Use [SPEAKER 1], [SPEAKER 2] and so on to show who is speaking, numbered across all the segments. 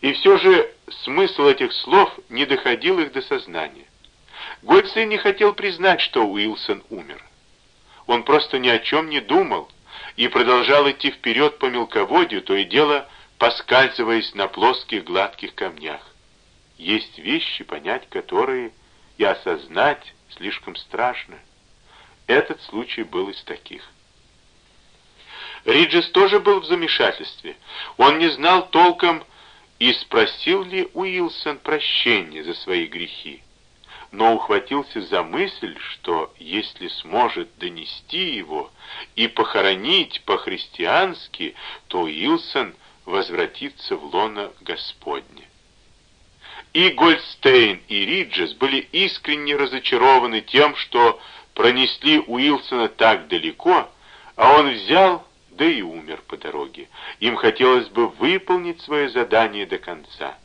[SPEAKER 1] И все же смысл этих слов не доходил их до сознания. Гольдстейн не хотел признать, что Уилсон умер. Он просто ни о чем не думал и продолжал идти вперед по мелководью, то и дело поскальзываясь на плоских гладких камнях. Есть вещи, понять которые и осознать слишком страшно. Этот случай был из таких. Риджес тоже был в замешательстве. Он не знал толком, и спросил ли Уилсон прощения за свои грехи, но ухватился за мысль, что если сможет донести его и похоронить по-христиански, то Уилсон возвратится в лоно Господне. И Гольдстейн, и Риджес были искренне разочарованы тем, что пронесли Уилсона так далеко, а он взял, да и умер по дороге. Им хотелось бы выполнить свое задание до конца.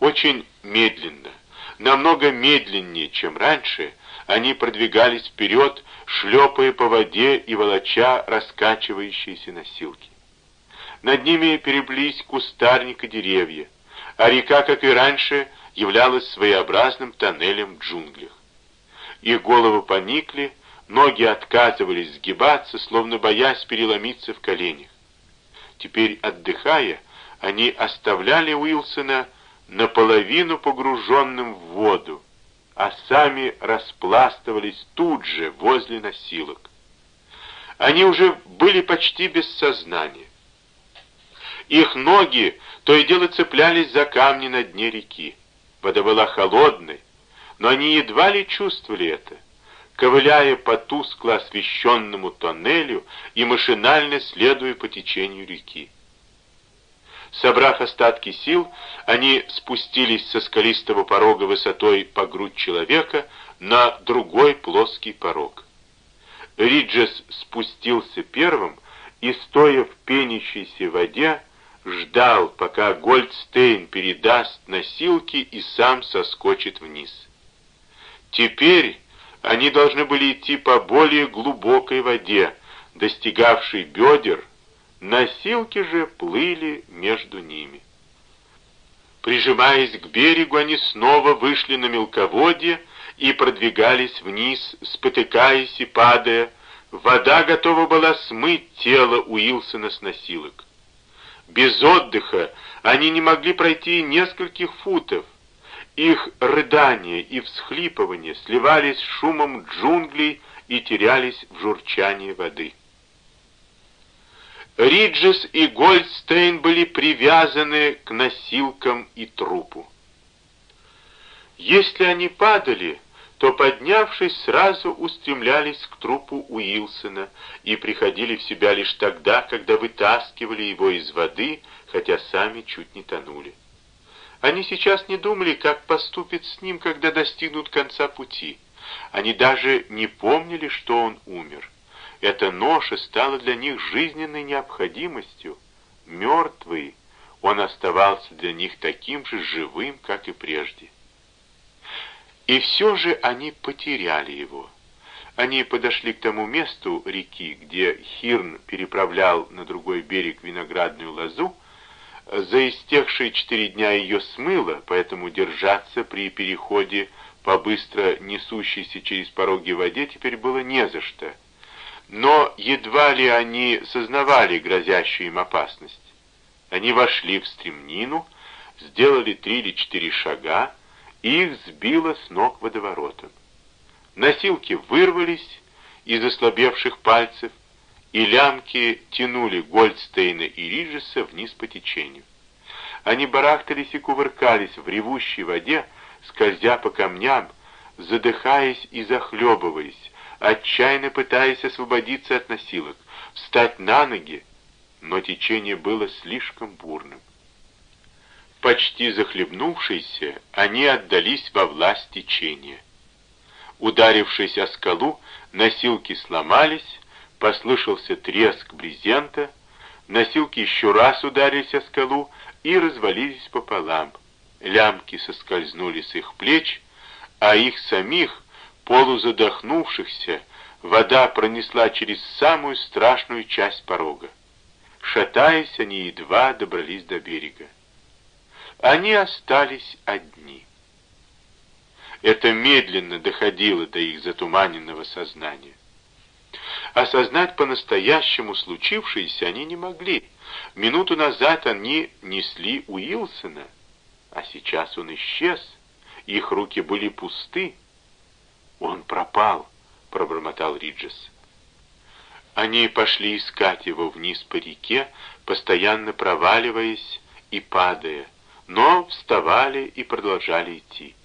[SPEAKER 1] Очень медленно, намного медленнее, чем раньше, они продвигались вперед, шлепая по воде и волоча раскачивающиеся носилки. Над ними переплелись кустарник и деревья а река, как и раньше, являлась своеобразным тоннелем в джунглях. Их головы поникли, ноги отказывались сгибаться, словно боясь переломиться в коленях. Теперь, отдыхая, они оставляли Уилсона наполовину погруженным в воду, а сами распластывались тут же, возле носилок. Они уже были почти без сознания. Их ноги то и дело цеплялись за камни на дне реки. Вода была холодной, но они едва ли чувствовали это, ковыляя по тускло освещенному тоннелю и машинально следуя по течению реки. Собрав остатки сил, они спустились со скалистого порога высотой по грудь человека на другой плоский порог. Риджес спустился первым и, стоя в пенящейся воде, ждал, пока Гольдстейн передаст носилки и сам соскочит вниз. Теперь они должны были идти по более глубокой воде, достигавшей бедер, носилки же плыли между ними. Прижимаясь к берегу, они снова вышли на мелководье и продвигались вниз, спотыкаясь и падая. Вода готова была смыть тело Уилсона с носилок. Без отдыха они не могли пройти нескольких футов. Их рыдания и всхлипывания сливались с шумом джунглей и терялись в журчании воды. Риджес и Гольдстейн были привязаны к носилкам и трупу. Если они падали, то, поднявшись, сразу устремлялись к трупу Уилсона и приходили в себя лишь тогда, когда вытаскивали его из воды, хотя сами чуть не тонули. Они сейчас не думали, как поступят с ним, когда достигнут конца пути. Они даже не помнили, что он умер. Эта ноша стала для них жизненной необходимостью. Мертвый, он оставался для них таким же живым, как и прежде. И все же они потеряли его. Они подошли к тому месту реки, где Хирн переправлял на другой берег виноградную лозу. За истекшие четыре дня ее смыло, поэтому держаться при переходе по быстро несущейся через пороги воде теперь было не за что. Но едва ли они сознавали грозящую им опасность. Они вошли в стремнину, сделали три или четыре шага, их сбило с ног водоворотом. Носилки вырвались из ослабевших пальцев, и лямки тянули Гольдстейна и Риджеса вниз по течению. Они барахтались и кувыркались в ревущей воде, скользя по камням, задыхаясь и захлебываясь, отчаянно пытаясь освободиться от носилок, встать на ноги, но течение было слишком бурным. Почти захлебнувшиеся, они отдались во власть течения. Ударившись о скалу, носилки сломались, послышался треск брезента, носилки еще раз ударились о скалу и развалились пополам. Лямки соскользнули с их плеч, а их самих, полузадохнувшихся, вода пронесла через самую страшную часть порога. Шатаясь, они едва добрались до берега. Они остались одни. Это медленно доходило до их затуманенного сознания. Осознать по-настоящему случившееся они не могли. Минуту назад они несли Уилсона, а сейчас он исчез. Их руки были пусты. «Он пропал», — пробормотал Риджес. Они пошли искать его вниз по реке, постоянно проваливаясь и падая, но вставали и продолжали идти.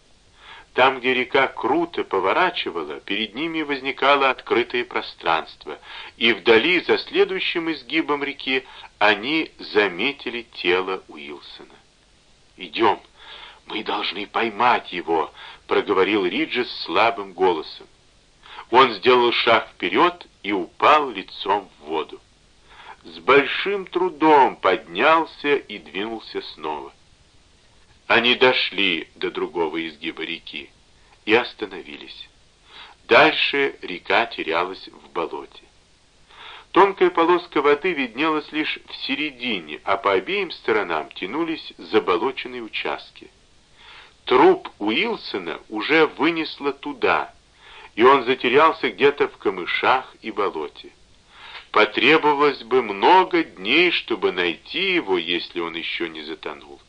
[SPEAKER 1] Там, где река круто поворачивала, перед ними возникало открытое пространство, и вдали, за следующим изгибом реки, они заметили тело Уилсона. «Идем, мы должны поймать его», — проговорил Риджес слабым голосом. Он сделал шаг вперед и упал лицом в воду. С большим трудом поднялся и двинулся снова. Они дошли до другого изгиба реки и остановились. Дальше река терялась в болоте. Тонкая полоска воды виднелась лишь в середине, а по обеим сторонам тянулись заболоченные участки. Труп Уилсона уже вынесло туда, и он затерялся где-то в камышах и болоте. Потребовалось бы много дней, чтобы найти его, если он еще не затонул.